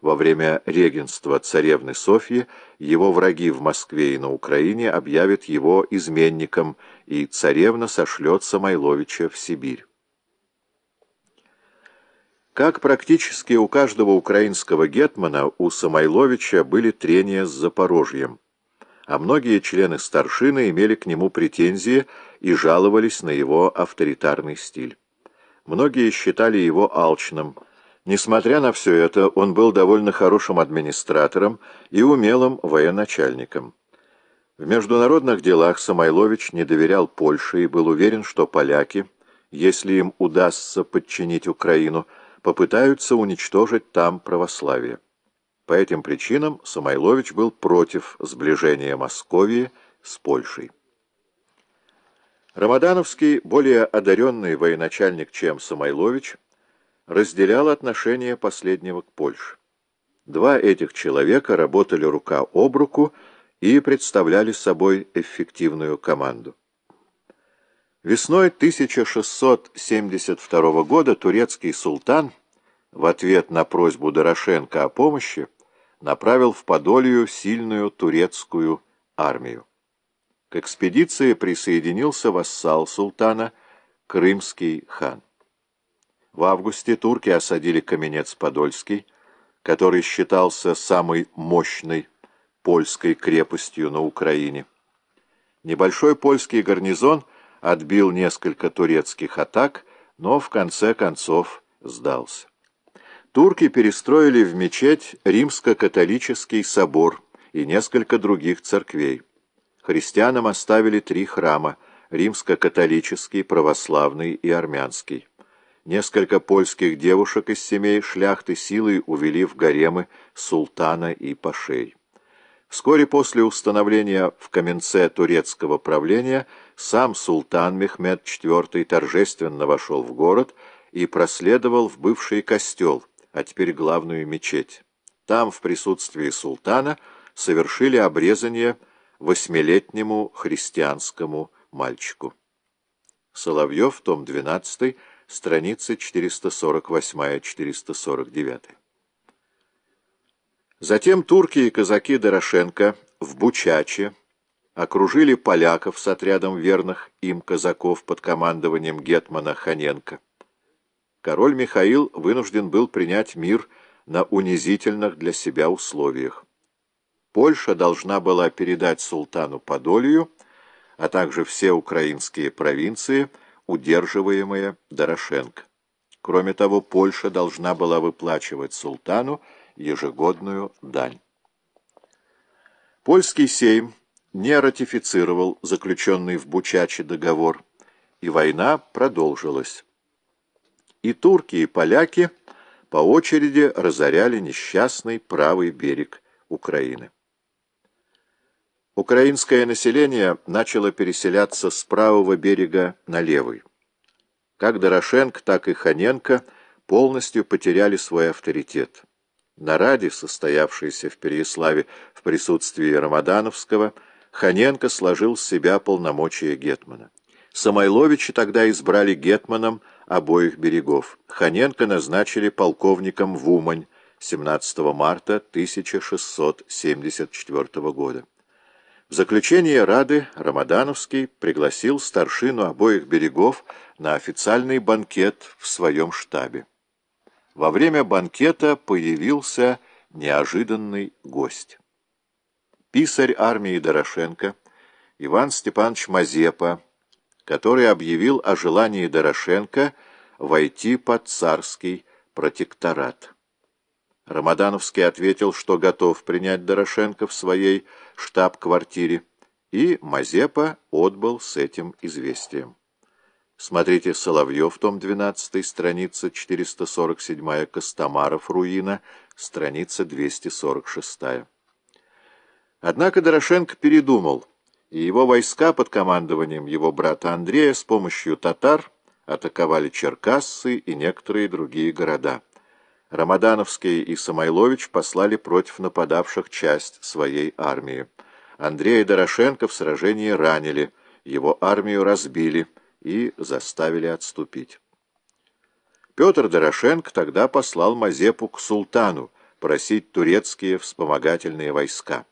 во время регенства царевны Софьи его враги в Москве и на Украине объявят его изменником, и царевна сошлет Самойловича в Сибирь. Как практически у каждого украинского гетмана, у Самойловича были трения с Запорожьем, а многие члены старшины имели к нему претензии и жаловались на его авторитарный стиль. Многие считали его алчным, Несмотря на все это, он был довольно хорошим администратором и умелым военачальником. В международных делах Самойлович не доверял Польше и был уверен, что поляки, если им удастся подчинить Украину, попытаются уничтожить там православие. По этим причинам Самойлович был против сближения Московии с Польшей. Рамадановский, более одаренный военачальник, чем Самойлович, разделял отношение последнего к Польше. Два этих человека работали рука об руку и представляли собой эффективную команду. Весной 1672 года турецкий султан в ответ на просьбу Дорошенко о помощи направил в Подолью сильную турецкую армию. К экспедиции присоединился вассал султана, крымский хан. В августе турки осадили Каменец-Подольский, который считался самой мощной польской крепостью на Украине. Небольшой польский гарнизон отбил несколько турецких атак, но в конце концов сдался. Турки перестроили в мечеть римско-католический собор и несколько других церквей. Христианам оставили три храма – римско-католический, православный и армянский. Несколько польских девушек из семей шляхты силой увели в гаремы султана и пашей. Вскоре после установления в Каменце турецкого правления сам султан Мехмед IV торжественно вошел в город и проследовал в бывший костел, а теперь главную мечеть. Там, в присутствии султана, совершили обрезание восьмилетнему христианскому мальчику. Соловьев, том 12, страницы 448-449. Затем турки и казаки Дорошенко в Бучаче окружили поляков с отрядом верных им казаков под командованием гетмана Ханенко. Король Михаил вынужден был принять мир на унизительных для себя условиях. Польша должна была передать султану Подолью, а также все украинские провинции – удерживаемые Дорошенко. Кроме того, Польша должна была выплачивать султану ежегодную дань. Польский сейм не ратифицировал заключенный в Бучаче договор, и война продолжилась. И турки, и поляки по очереди разоряли несчастный правый берег Украины. Украинское население начало переселяться с правого берега на левый. Как Дорошенко, так и Ханенко полностью потеряли свой авторитет. На Раде, состоявшейся в Переяславе в присутствии Рамадановского, Ханенко сложил с себя полномочия Гетмана. Самойловича тогда избрали Гетманом обоих берегов. Ханенко назначили полковником в Умань 17 марта 1674 года. В заключение Рады Рамадановский пригласил старшину обоих берегов на официальный банкет в своем штабе. Во время банкета появился неожиданный гость. Писарь армии Дорошенко Иван Степанович Мазепа, который объявил о желании Дорошенко войти под царский протекторат. Рамадановский ответил, что готов принять Дорошенко в своей штаб-квартире, и Мазепа отбыл с этим известием. Смотрите Соловьев, том 12, страница 447, Костомаров, Руина, страница 246. Однако Дорошенко передумал, и его войска под командованием его брата Андрея с помощью татар атаковали Черкассы и некоторые другие города. Рамадановский и Самойлович послали против нападавших часть своей армии. Андрея Дорошенко в сражении ранили, его армию разбили и заставили отступить. Петр Дорошенко тогда послал Мазепу к султану просить турецкие вспомогательные войска.